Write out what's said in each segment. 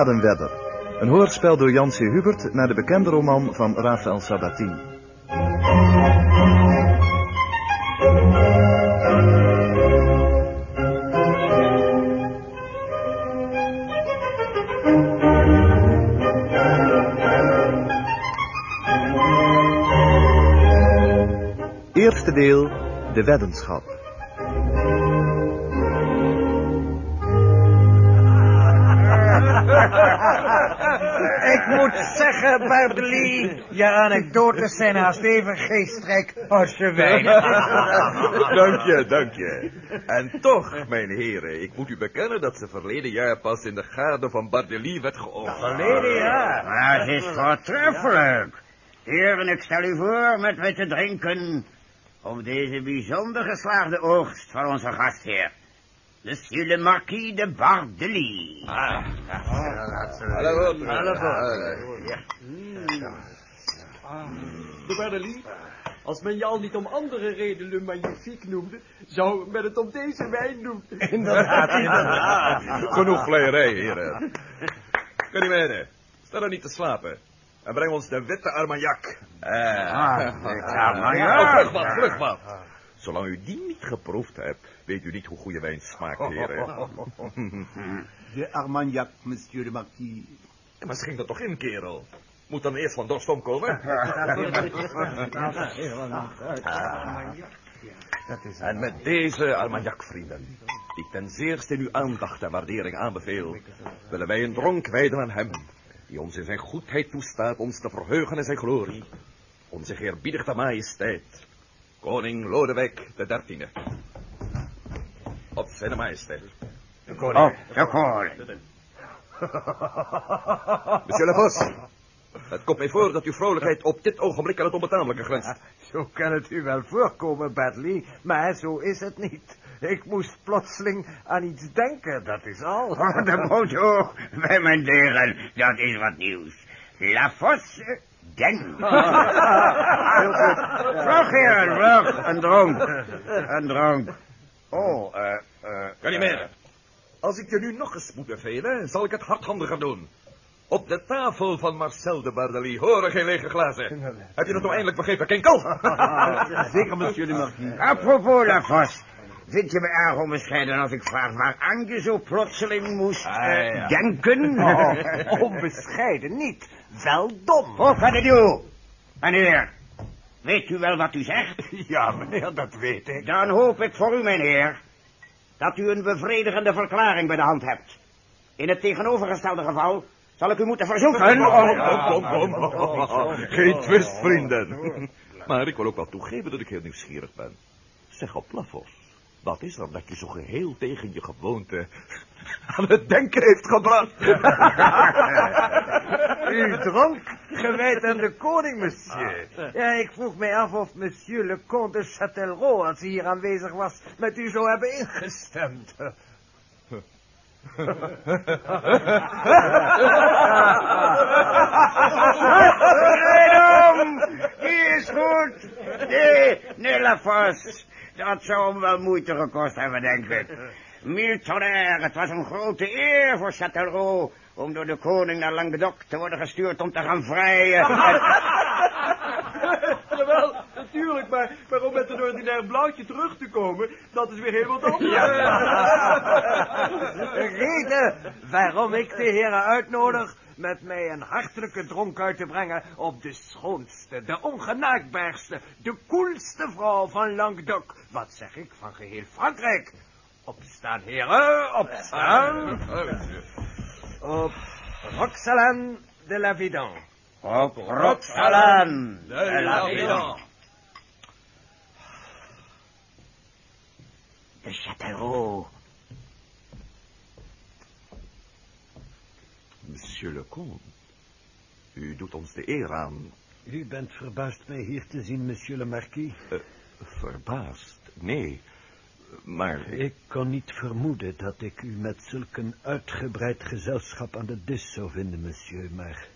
Een hoorspel door Jan C. Hubert naar de bekende roman van Raphaël Sabatini. Eerste deel, de weddenschap. Zeggen, Bardelie, je anekdotes zijn haast even geestrijk als je wijn. Dank je, dank je. En toch, mijn heren, ik moet u bekennen dat ze verleden jaar pas in de gade van Bardelie werd geopend. Verleden jaar. Maar het is voortreffelijk. Heren, ik stel u voor met mij te drinken op deze bijzonder geslaagde oogst van onze gastheer. Monsieur le Marquis de Bardelie. Ah, Hallo, De Bardelie, als men je al niet om andere reden Le Magnifique noemde, zou men het om deze wijn doen. Inderdaad, inderdaad. Genoeg vleierij, heren. Calimene, sta er niet te slapen. En breng ons de witte Armagnac. Eh. Ah, Armagnac. Oh, vlug wat, vlug wat. Zolang u die niet geproefd hebt, weet u niet hoe goede wijn smaakt, heren. De Armagnac, monsieur de Marquis. Ja, Maar schenk dat toch in, kerel. Moet dan eerst van dorst omkomen. En met deze Armagnac, vrienden, die ik ten zeerste in uw aandacht en waardering aanbeveel, willen wij een dronk wijden aan hem, die ons in zijn goedheid toestaat ons te verheugen in zijn glorie. Onze eerbiedige majesteit, koning Lodewijk de dertiende. Op zijn majesteit. Op de koning. Monsieur Vos, het komt mij voor dat uw vrolijkheid op dit ogenblik aan het onbetamelijke grenst. Zo kan het u wel voorkomen, Bartley, maar zo is het niet. Ik moest plotseling aan iets denken, dat is al. Oh, de motor bij mijn deuren, dat is wat nieuws. La Fosse Den. Vlug, heren, vlug. Een dronk. Een dronk. Oh, eh, eh... Kan niet meer. Als ik je nu nog eens moet bevelen, zal ik het hardhandiger doen. Op de tafel van Marcel de Bardelie horen geen lege glazen. Heb je dat nou eindelijk begrepen, Kinkel? Zeker, monsieur de Marquis. Apropos La Fosse. Vind je me erg onbescheiden als ik vraag waaraan je zo plotseling moest eh, denken? Oh, onbescheiden niet. Wel dom. Hoe kan het u? Meneer, weet u wel wat u zegt? Ja, meneer, dat weet ik. Dan hoop ik voor u, meneer, dat u een bevredigende verklaring bij de hand hebt. In het tegenovergestelde geval zal ik u moeten verzoeken om... Kom, kom, kom. Geen twist, vrienden. Maar ik wil ook wel toegeven dat ik heel nieuwsgierig ben. Zeg op Lafos, wat is er dat je zo geheel tegen je gewoonte aan het denken heeft gebracht? U dronk gewijd aan de koning, monsieur. Ja, ik vroeg mij af of monsieur le comte de Châtellerault, als hij hier aanwezig was, met u zou hebben ingestemd. Redom! Die is goed. Nee, nee, La Fosse. Dat zou hem wel moeite gekost hebben, denk ik. Mille tonnerre, het was een grote eer voor Châtellerault om door de koning naar Languedoc te worden gestuurd om te gaan vrijen. Jawel, natuurlijk, maar, maar om met een ordinair blauwtje terug te komen, dat is weer heel wat anders. Reden waarom ik de heren uitnodig met mij een hartelijke dronk uit te brengen op de schoonste, de ongenaakbaarste, de koelste vrouw van Languedoc. Wat zeg ik, van geheel Frankrijk. Opstaan, heren, opstaan. Op Roxalane de la Vidan. Op Roxalan. De la Vidan. De Châtellerault. Monsieur le comte, u doet ons de eer aan. U bent verbaasd mij hier te zien, monsieur le marquis. Eh, verbaasd? Nee, maar ik... Kon niet vermoeden dat ik u met zulk een uitgebreid gezelschap aan de dis zou vinden, monsieur, maar...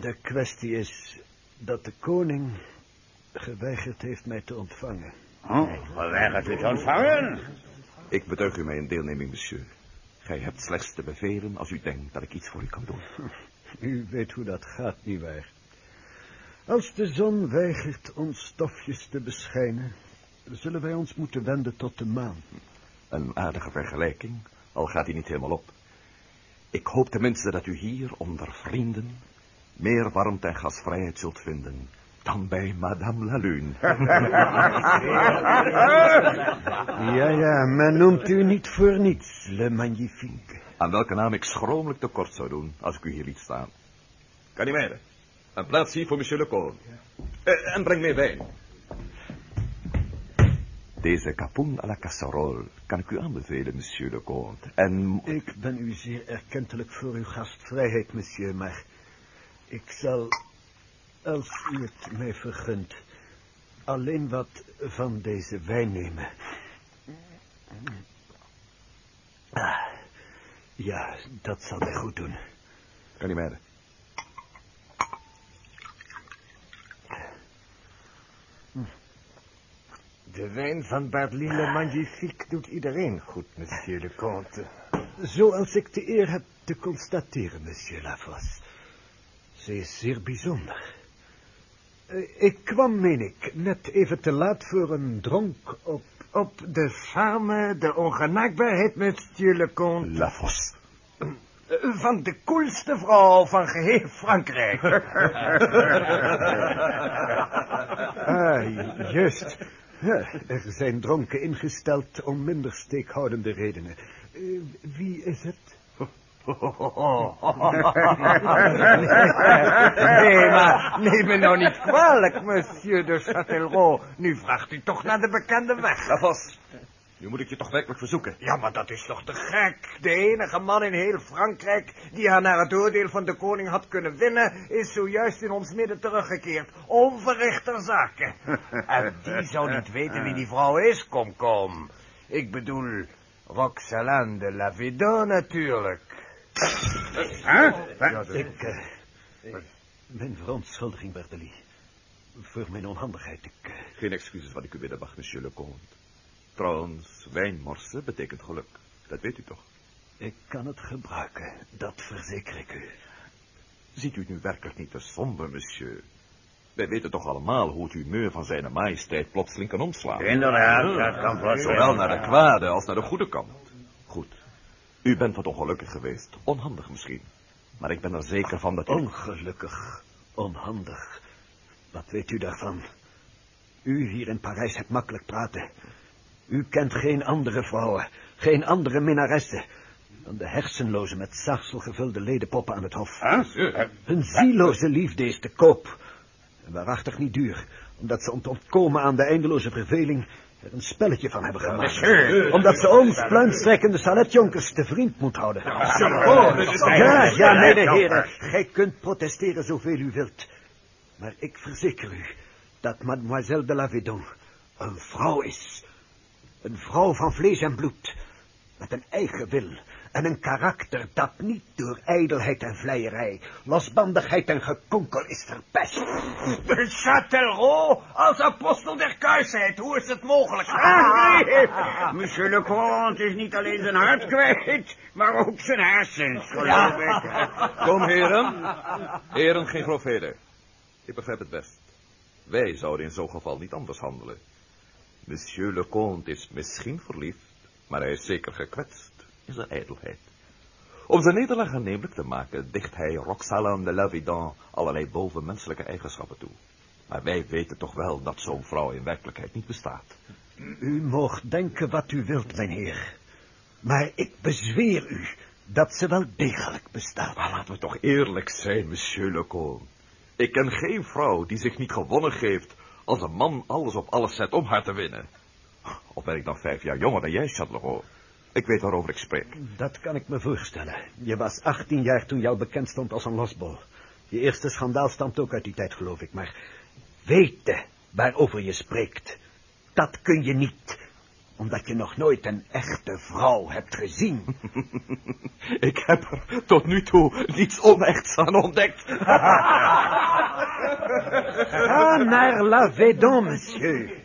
De kwestie is dat de koning geweigerd heeft mij te ontvangen. Oh, geweigerd u te ontvangen? Ik betuig u mijn deelneming, monsieur. Gij hebt slechts te bevelen als u denkt dat ik iets voor u kan doen. U weet hoe dat gaat, nietwaar? Als de zon weigert ons stofjes te beschijnen, zullen wij ons moeten wenden tot de maan. Een aardige vergelijking, al gaat die niet helemaal op. Ik hoop tenminste dat u hier onder vrienden meer warmte en gasvrijheid zult vinden dan bij Madame la Lune. Ja, ja, men noemt u niet voor niets, Le Magnifique. Aan welke naam ik schromelijk tekort zou doen als ik u hier liet staan. Canimere, een plaats hier voor monsieur le. Eh, en breng meer wijn. Deze capoen à la casserole kan ik u aanbevelen, monsieur le Comte. En Ik ben u zeer erkentelijk voor uw gastvrijheid, monsieur, maar ik zal, als u het mij vergunt, alleen wat van deze wijn nemen. Ah, ja, dat zal mij goed doen. Canimere. De wijn van Bartline Magnifique doet iedereen goed, monsieur le comte. Zoals ik de eer heb te constateren, monsieur Lafos. Ze is zeer bijzonder. Eh, Ik kwam, meen ik, net even te laat voor een dronk op... Op de charme, de ongenaakbaarheid, monsieur le comte, La Fosse. van de koelste vrouw van geheel Frankrijk. Ah, juist. Ja, er zijn dronken ingesteld om minder steekhoudende redenen. Eh, wie is het? nee, maar neem me nou niet kwalijk, monsieur de Châtellerault. Nu vraagt u toch naar de bekende weg. La Fosse. Nu moet ik je toch werkelijk verzoeken. Ja, maar dat is toch te gek. De enige man in heel Frankrijk die haar naar het oordeel van de koning had kunnen winnen, is zojuist in ons midden teruggekeerd. Onverrichter zaken. En die zou niet weten wie die vrouw is, kom, kom. Ik bedoel, Roxalane de Lavedon natuurlijk. Huh? Ja, de- Ik, eh, mijn verontschuldiging, Bertelie. Voor mijn onhandigheid. Ik, eh, Geen excuses wat ik u bidden mag, monsieur le comte. Trouwens, wijnmorsen betekent geluk. Dat weet u toch? ik kan het gebruiken, dat verzeker ik u. Ziet u nu werkelijk niet te somber, monsieur? Wij weten toch allemaal hoe het humeur van zijn majesteit plotseling kan omslaan. Inderdaad, dat kan vast Zowel naar de kwade als naar de goede kant. Goed. U bent wat ongelukkig geweest. Onhandig misschien. Maar ik ben er zeker van dat u... Ongelukkig, onhandig. Wat weet u daarvan? U hier in Parijs hebt makkelijk praten. U kent geen andere vrouwen, geen andere minnaressen... dan de hersenloze met zagsel gevulde ledenpoppen aan het hof. Hun zieloze liefde is te koop. En waarachtig niet duur, omdat ze om te ontkomen aan de eindeloze verveling... er een spelletje van hebben gemaakt. Omdat ze ons pluimstrekkende saletjonkers te vriend moet houden. Ja, ja, mede heren, gij kunt protesteren zoveel u wilt. Maar ik verzeker u dat mademoiselle de Lavedon een vrouw is. Een vrouw van vlees en bloed. Met een eigen wil en een karakter dat niet door ijdelheid en vleierij, losbandigheid en gekonkel is verpest. De Châtellerault als apostel der kuisheid. Hoe is het mogelijk? Ah, Monsieur le Comte is niet alleen zijn hart kwijt, maar ook zijn hersens, geloof ik. Kom, heren. Heren, geen grofheden. Ik begrijp het best. Wij zouden in zo'n geval niet anders handelen. Monsieur le Comte is misschien verliefd, maar hij is zeker gekwetst in zijn ijdelheid. Om zijn nederlaag aannemelijk te maken, dicht hij Roxalane de Lavidon allerlei bovenmenselijke eigenschappen toe. Maar wij weten toch wel dat zo'n vrouw in werkelijkheid niet bestaat. U moogt denken wat u wilt, mijn heer. Maar ik bezweer u dat ze wel degelijk bestaat. Maar laten we toch eerlijk zijn, monsieur le Comte. Ik ken geen vrouw die zich niet gewonnen geeft als een man alles op alles zet om haar te winnen. Of ben ik dan vijf jaar jonger dan jij, Châtellerault? Ik weet waarover ik spreek. Dat kan ik me voorstellen. Je was 18 jaar toen al bekend stond als een losbol. Je eerste schandaal stamt ook uit die tijd, geloof ik. Maar weten waarover je spreekt, dat kun je niet. Omdat je nog nooit een echte vrouw hebt gezien. Ik heb er tot nu toe niets onechts aan ontdekt. Ga naar La Védon, monsieur.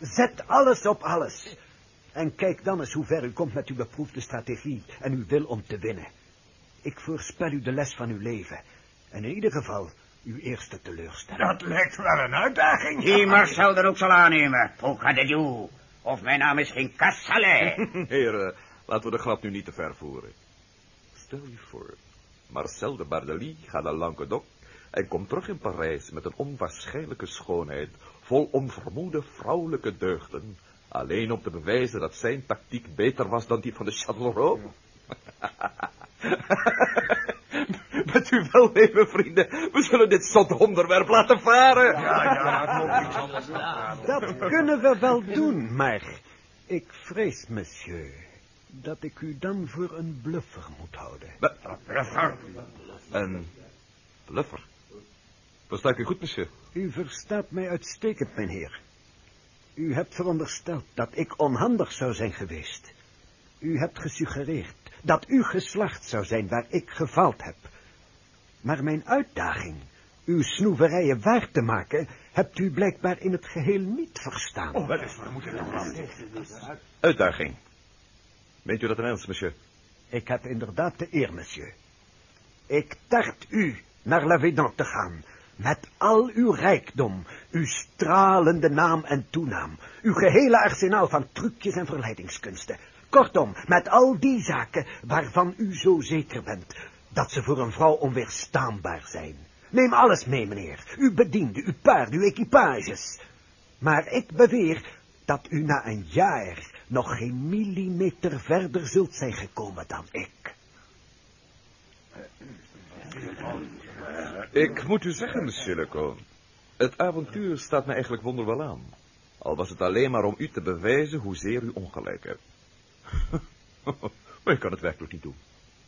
Zet alles op alles. En kijk dan eens hoe ver u komt met uw beproefde strategie en uw wil om te winnen. Ik voorspel u de les van uw leven. En in ieder geval uw eerste teleurstelling. Dat lijkt wel een uitdaging. Die Marcel er ook zal aannemen. Pourquoi de Dieu? Of mijn naam is geen Cassalet. Heren, laten we de grap nu niet te ver voeren. Stel je voor, Marcel de Bardelie gaat naar Languedoc en komt terug in Parijs met een onwaarschijnlijke schoonheid, vol onvermoede vrouwelijke deugden, alleen om te bewijzen dat zijn tactiek beter was dan die van de Châtellerault. Met uw welnemen, vrienden, we zullen dit zotte onderwerp laten varen. Dat kunnen we wel doen, maar ik vrees, monsieur, dat ik u dan voor een bluffer moet houden. Bluffer. Een bluffer. Versta ik u goed, monsieur? U verstaat mij uitstekend, mijn heer. U hebt verondersteld dat ik onhandig zou zijn geweest. U hebt gesuggereerd dat u geslacht zou zijn waar ik gefaald heb. Maar mijn uitdaging, uw snoeverijen waar te maken, hebt u blijkbaar in het geheel niet verstaan. Oh, wel eens, we moeten nog Uitdaging. Meent u dat in ernst, monsieur? Ik heb inderdaad de eer, monsieur. Ik tart u naar La te gaan, met al uw rijkdom, uw stralende naam en toenaam, uw gehele arsenaal van trucjes en verleidingskunsten. Kortom, met al die zaken waarvan u zo zeker bent, dat ze voor een vrouw onweerstaanbaar zijn. Neem alles mee, meneer. Uw bediende, uw paard, uw equipages. Maar ik beweer dat u na een jaar nog geen millimeter verder zult zijn gekomen dan ik. Ik moet u zeggen, Leco, het avontuur staat me eigenlijk wonderwel aan. Al was het alleen maar om u te bewijzen hoezeer u ongelijk hebt. maar ik kan het werkelijk niet doen.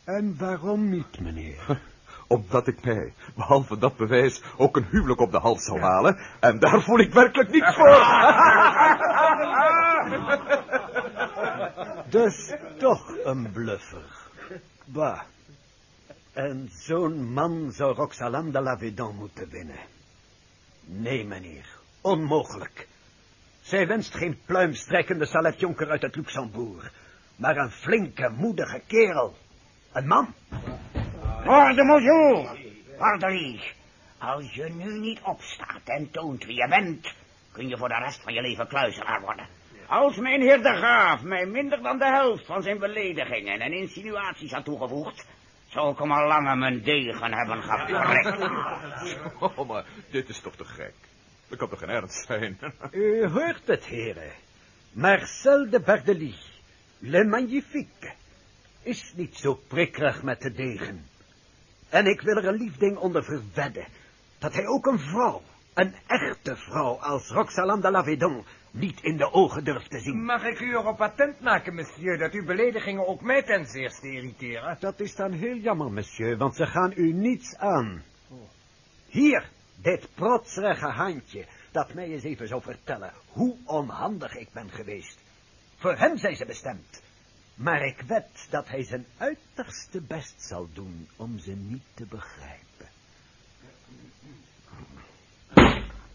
En waarom niet, meneer? Omdat ik mij, behalve dat bewijs, ook een huwelijk op de hals zou halen. En daar voel ik werkelijk niets voor. Dus toch een bluffer. Bah. En zo'n man zou Roxalane de la Védan moeten winnen. Nee, meneer. Onmogelijk. Zij wenst geen pluimstrekkende saletjonker uit het Luxembourg. Maar een flinke, moedige kerel. Een man. Orde, monsieur. Als je nu niet opstaat en toont wie je bent, kun je voor de rest van je leven kluizenaar worden. Als mijn heer de Graaf mij minder dan de helft van zijn beledigingen en insinuaties had toegevoegd, zou ik hem al lang aan mijn degen hebben geprikt. Oh, maar dit is toch te gek. Dat kan toch geen ernst zijn? U hoort het, heren. Marcel de Bardelie, le magnifique, is niet zo prikkerig met de degen. En ik wil er een lief ding onder verwedden, dat hij ook een vrouw, een echte vrouw als Roxalane de la Védon, niet in de ogen durft te zien. Mag ik u erop patent maken, monsieur, dat uw beledigingen ook mij ten zeerste irriteren? Dat is dan heel jammer, monsieur, want ze gaan u niets aan. Hier, dit protserige handje, dat mij eens even zou vertellen hoe onhandig ik ben geweest. Voor hem zijn ze bestemd. Maar ik wed dat hij zijn uiterste best zal doen om ze niet te begrijpen.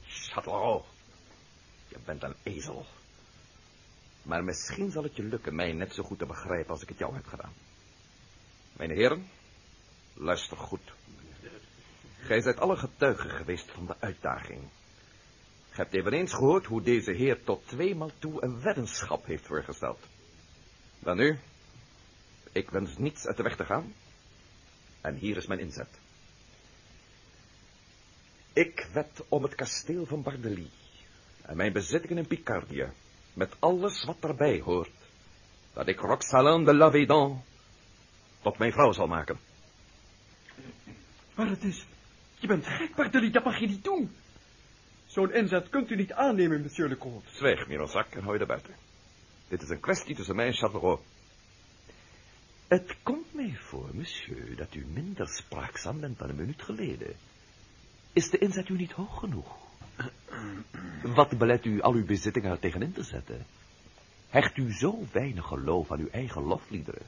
Châtellerault, je bent een ezel. Maar misschien zal het je lukken mij net zo goed te begrijpen als ik het jou heb gedaan. Mijn heren, luister goed. Gij zijt alle getuigen geweest van de uitdaging. Gij hebt eveneens gehoord hoe deze heer tot tweemaal toe een weddenschap heeft voorgesteld. Dan nu, ik wens niets uit de weg te gaan. En hier is mijn inzet. Ik wed om het kasteel van Bardelie en mijn bezittingen in Picardie, met alles wat daarbij hoort, dat ik Roxalane de la Védan tot mijn vrouw zal maken. Maar het is... Je bent gek, Bartoli, dat mag je niet doen. Zo'n inzet kunt u niet aannemen, monsieur le comte. Zwijg, Mirozak, en hou je daar buiten. Dit is een kwestie tussen mij en Châtellerault. Het komt mij voor, monsieur, dat u minder spraakzaam bent dan een minuut geleden. Is de inzet u niet hoog genoeg? Wat belet u al uw bezittingen er tegenin te zetten? Hecht u zo weinig geloof aan uw eigen lofliederen?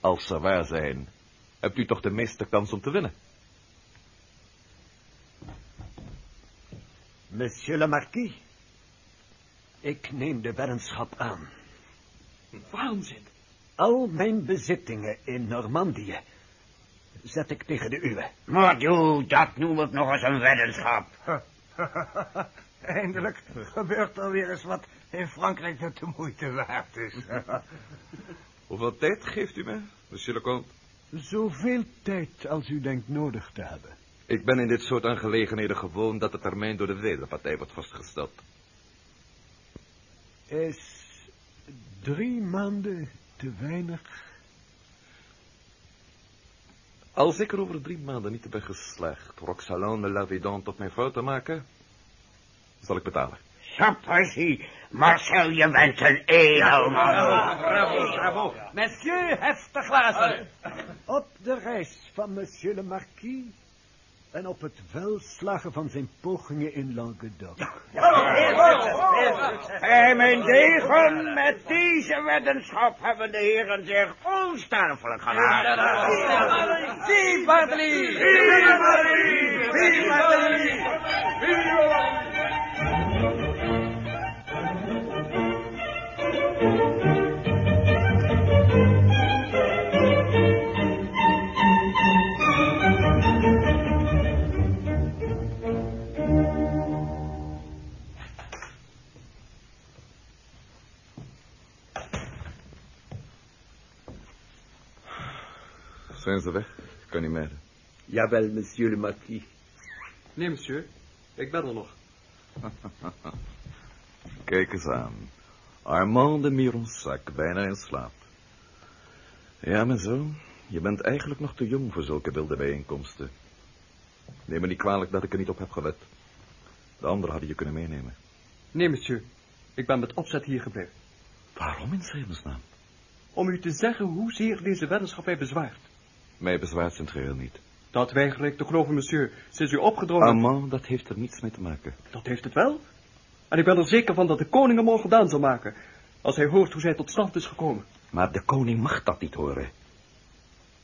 Als ze waar zijn, hebt u toch de meeste kans om te winnen? Monsieur le Marquis, ik neem de weddenschap aan. Waanzin. Al mijn bezittingen in Normandië zet ik tegen de uwe. Maar doe, dat noem ik nog eens een weddenschap. Eindelijk gebeurt er weer eens wat in Frankrijk dat de moeite waard is. Hoeveel tijd geeft u me, monsieur le comte? Zoveel tijd als u denkt nodig te hebben. Ik ben in dit soort aangelegenheden gewoon dat de termijn door de wederpartij wordt vastgesteld. Is drie maanden te weinig? Als ik er over drie maanden niet ben geslaagd Roxalane de Lavedon tot mijn vrouw te maken, zal ik betalen. Sapristi, Marcel, je bent een edelman. Bravo, bravo. Monsieur, heft de glazen. Op de reis van monsieur le marquis en op het welslagen van zijn pogingen in Languedoc. En mijn degen, met deze weddenschap hebben de heren zich onsterfelijk gemaakt. Bartley! Vive Ze weg? Ik kan niet meer. Jawel, monsieur le marquis. Nee, monsieur. Ik ben er nog. Kijk eens aan. Armand de Mironsac, bijna in slaap. Ja, mijn zoon, je bent eigenlijk nog te jong voor zulke wilde bijeenkomsten. Neem me niet kwalijk dat ik er niet op heb gelet. De anderen hadden je kunnen meenemen. Nee, monsieur. Ik ben met opzet hier gebleven. Waarom in hemelsnaam? Om u te zeggen hoezeer deze weddenschap mij bezwaart. Mij bezwaart zijn geheel niet. Dat weiger ik te geloven, monsieur. Sinds u opgedrongen... Armand, dat heeft er niets mee te maken. Dat heeft het wel. En ik ben er zeker van dat de koning hem al gedaan zal maken. Als hij hoort hoe zij tot stand is gekomen. Maar de koning mag dat niet horen.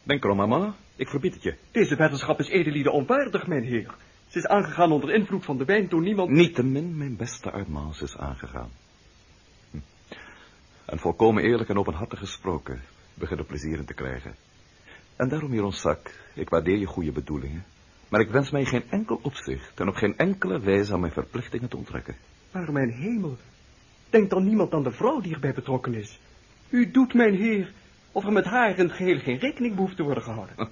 Denk erom, mama. Ik verbied het je. Deze weddenschap is edelieden onwaardig, mijn heer. Ze is aangegaan onder invloed van de wijn toen niemand... Niettemin, mijn beste Armand is aangegaan. Hm. En volkomen eerlijk en openhartig gesproken, begin er plezier in te krijgen. En daarom, Jeroen ik waardeer je goede bedoelingen, maar ik wens mij in geen enkel opzicht en op geen enkele wijze aan mijn verplichtingen te onttrekken. Maar mijn hemel, denkt dan niemand aan de vrouw die erbij betrokken is? U doet, mijn heer, of er met haar in het geheel geen rekening behoeft te worden gehouden.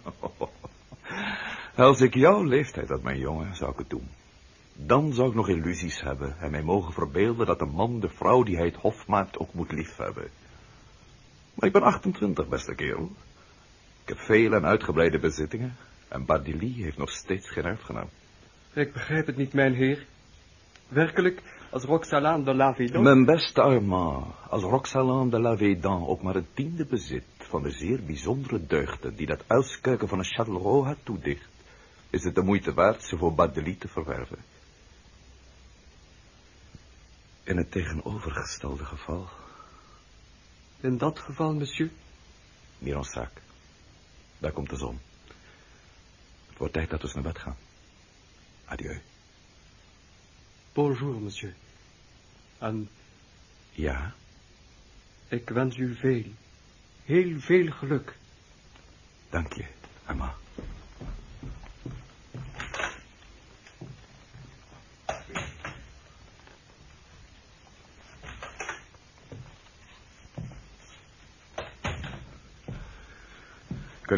Als ik jouw leeftijd had, mijn jongen, zou ik het doen. Dan zou ik nog illusies hebben en mij mogen verbeelden dat een man de vrouw die hij het hof maakt ook moet liefhebben. Maar ik ben 28, beste kerel. Heb vele en uitgebreide bezittingen en Bardigny heeft nog steeds geen erfgenaam. Ik begrijp het niet, mijn heer. Werkelijk, als Roxalane de Lavedon... Mijn beste Armand, als Roxalane de Lavedon ook maar een tiende bezit van de zeer bijzondere deugden die dat uilskuiken van een Châtellerault had toedicht, is het de moeite waard ze voor Bardigny te verwerven. In het tegenovergestelde geval, In dat geval, monsieur, Mironsac, daar komt de zon. Het wordt tijd dat we eens naar bed gaan. Adieu. bonjour, monsieur. En Ja, ik wens u veel, heel veel geluk. dank je, Armand.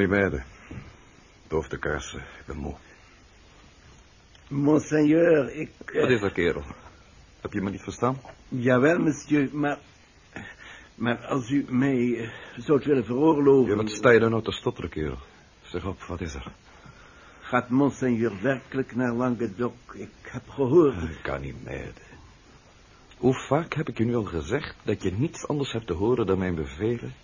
Niet meer. Doof de kaarsen, ik ben moe. Monseigneur, ik... eh, Wat is er, kerel? Heb je me niet verstaan? Jawel, monsieur, maar... Maar als u mij eh, zou willen veroorloven... Ja, wat sta je dan nou te stotteren, kerel? Zeg op, wat is er? Gaat monseigneur werkelijk naar Languedoc? Ik heb gehoord... Ik kan niet meer. Hoe vaak heb ik je nu al gezegd dat je niets anders hebt te horen dan mijn bevelen?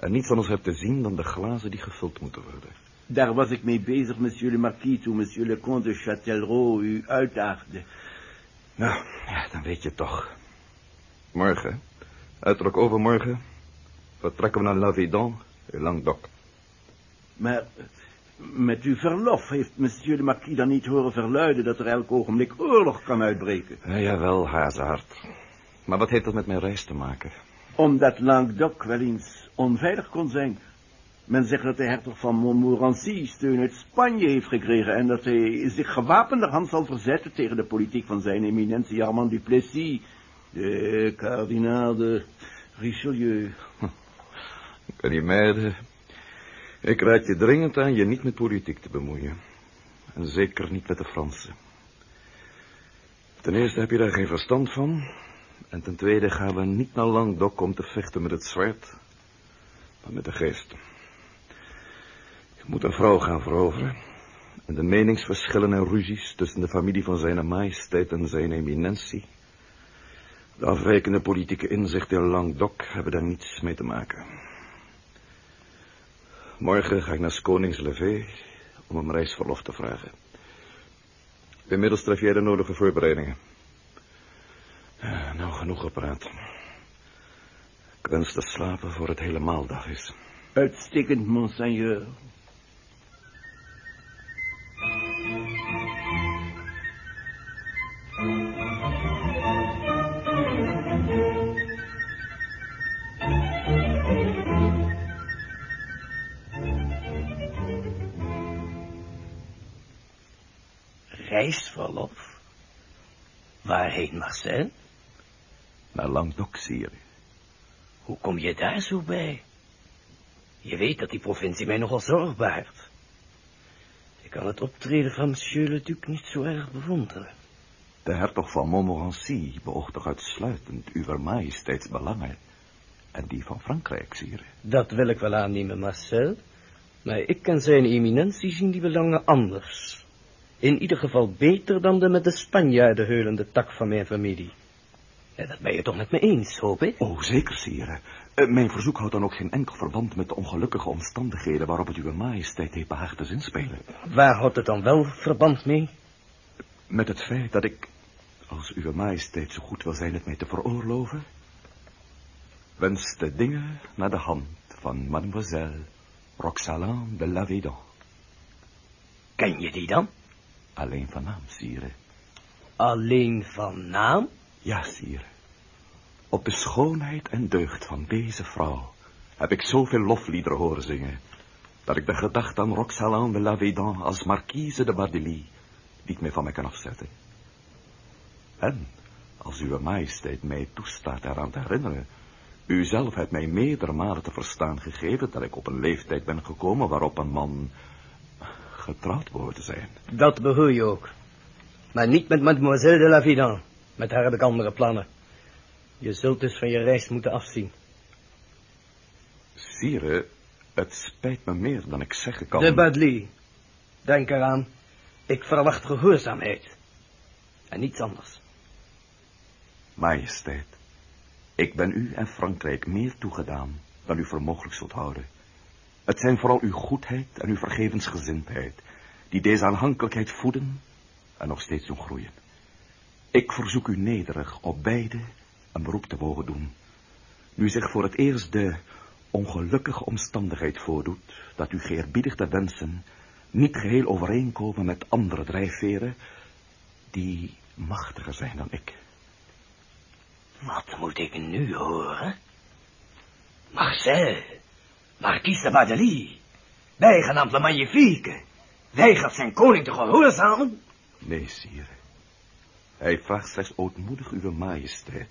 En niets anders hebt te zien dan de glazen die gevuld moeten worden. Daar was ik mee bezig, monsieur le marquis, toen monsieur le comte de Châtellerault u uitdaagde. Nou, ja, dan weet je het toch. Morgen, uiterlijk overmorgen, vertrekken we naar La Védan in Languedoc. Maar eh, met uw verlof heeft monsieur le marquis dan niet horen verluiden dat er elk ogenblik oorlog kan uitbreken. Ja, jawel, hazard. Maar wat heeft dat met mijn reis te maken? Omdat Languedoc wel eens onveilig kon zijn. Men zegt dat de hertog van Montmorency steun uit Spanje heeft gekregen... en dat hij zich gewapenderhand zal verzetten tegen de politiek van zijn eminentie Armand Duplessis... de kardinaal de Richelieu. Meiden. Ik raad je dringend aan je niet met politiek te bemoeien. En zeker niet met de Fransen. Ten eerste heb je daar geen verstand van. En ten tweede gaan we niet naar Languedoc om te vechten met het zwaard, maar met de geest. Je moet een vrouw gaan veroveren. En de meningsverschillen en ruzies tussen de familie van zijn majesteit en zijn eminentie... de afwijkende politieke inzichten in Languedoc hebben daar niets mee te maken. Morgen ga ik naar konings Levé om een reisverlof te vragen. Inmiddels tref jij de nodige voorbereidingen. Genoeg gepraat. Ik wens te slapen voor het helemaal dag is. Uitstekend, monseigneur. reisverlof? Waarheen, Marcel? Sire. Hoe kom je daar zo bij? Je weet dat die provincie mij nogal zorg baart. Ik kan het optreden van monsieur le duc niet zo erg bewonderen. De hertog van Montmorency beoogt toch uitsluitend uw majesteitsbelangen en die van Frankrijk, sire. Dat wil ik wel aannemen, Marcel. Maar ik en zijn eminentie zien die belangen anders. In ieder geval beter dan de met de Spanjaarden heulende tak van mijn familie. Dat ben je toch met me eens, hoop ik? Oh, zeker, sire. Uh, mijn verzoek houdt dan ook geen enkel verband met de ongelukkige omstandigheden waarop het uw majesteit heeft behaagd te zinspelen. Waar houdt het dan wel verband mee? Met het feit dat ik, als uw majesteit zo goed wil zijn het mij te veroorloven, wens de dingen naar de hand van mademoiselle Roxalane de Lavédan. Ken je die dan? Alleen van naam, sire. Alleen van naam? Ja, sire. Op de schoonheid en deugd van deze vrouw heb ik zoveel lofliederen horen zingen, dat ik de gedachte aan Roxalane de Lavédan als marquise de Bardely niet meer van mij kan afzetten. En, als uw majesteit mij toestaat eraan te herinneren, u zelf hebt mij meerdere malen te verstaan gegeven dat ik op een leeftijd ben gekomen waarop een man getrouwd behoort te zijn. Dat behoor je ook. Maar niet met mademoiselle de la Vidan. Met haar heb ik andere plannen. Je zult dus van je reis moeten afzien. Sire, het spijt me meer dan ik zeggen kan. De Badly. Denk eraan. Ik verwacht gehoorzaamheid. En niets anders. Majesteit, ik ben u en Frankrijk meer toegedaan dan u voor mogelijk zult houden. Het zijn vooral uw goedheid en uw vergevensgezindheid, die deze aanhankelijkheid voeden en nog steeds doen groeien. Ik verzoek u nederig op beide een beroep te mogen doen. Nu zich voor het eerst de ongelukkige omstandigheid voordoet, dat u geëerbiedigde wensen niet geheel overeenkomen met andere drijfveren, die machtiger zijn dan ik. Wat moet ik nu horen? Marcel, Marquise de Badely, bijgenaamd Le Magnifique, weigert zijn koning te gehoorzamen? Nee, sire. Hij vraagt slechts ootmoedig uw majesteit,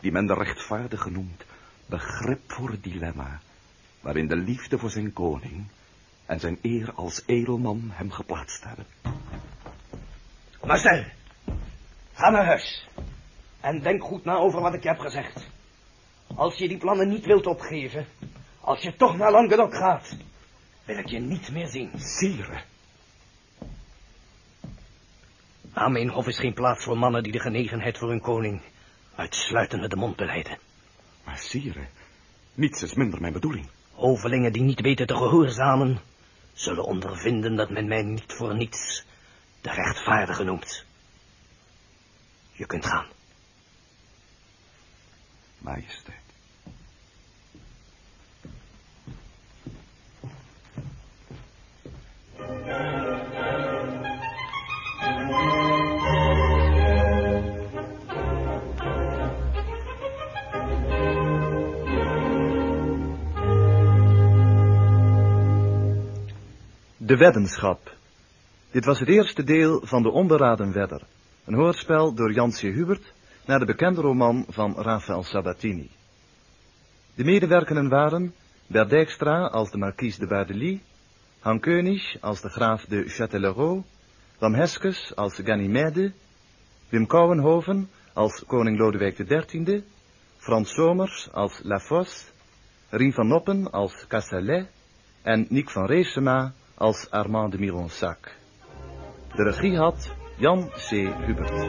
die men de rechtvaardige noemt, begrip voor het dilemma, waarin de liefde voor zijn koning en zijn eer als edelman hem geplaatst hebben. Marcel, ga naar huis en denk goed na over wat ik je heb gezegd. Als je die plannen niet wilt opgeven, als je toch naar Languedoc gaat, wil ik je niet meer zien. Sire. Ameenhof is geen plaats voor mannen die de genegenheid voor hun koning uitsluitend met de mond beleiden. Maar sire, niets is minder mijn bedoeling. Hovelingen die niet weten te gehoorzamen, zullen ondervinden dat men mij niet voor niets de rechtvaardige noemt. Je kunt gaan. Majesteit. De Weddenschap. Dit was het eerste deel van De Onberaden Wedder. Een hoorspel door Jans J. Hubert naar de bekende roman van Raphaël Sabatini. De medewerkenden waren Bert Dijkstra als de marquise de Bardely, Han König als de graaf de Châtellerault, Wam Heskes als Ganymede, Wim Kouwenhoven als koning Lodewijk XIII, Frans Somers als La Fosse, Rien van Noppen als Cassalet en Nick van Reesema als Armand de Mironsac. De regie had Jan C. Hubert.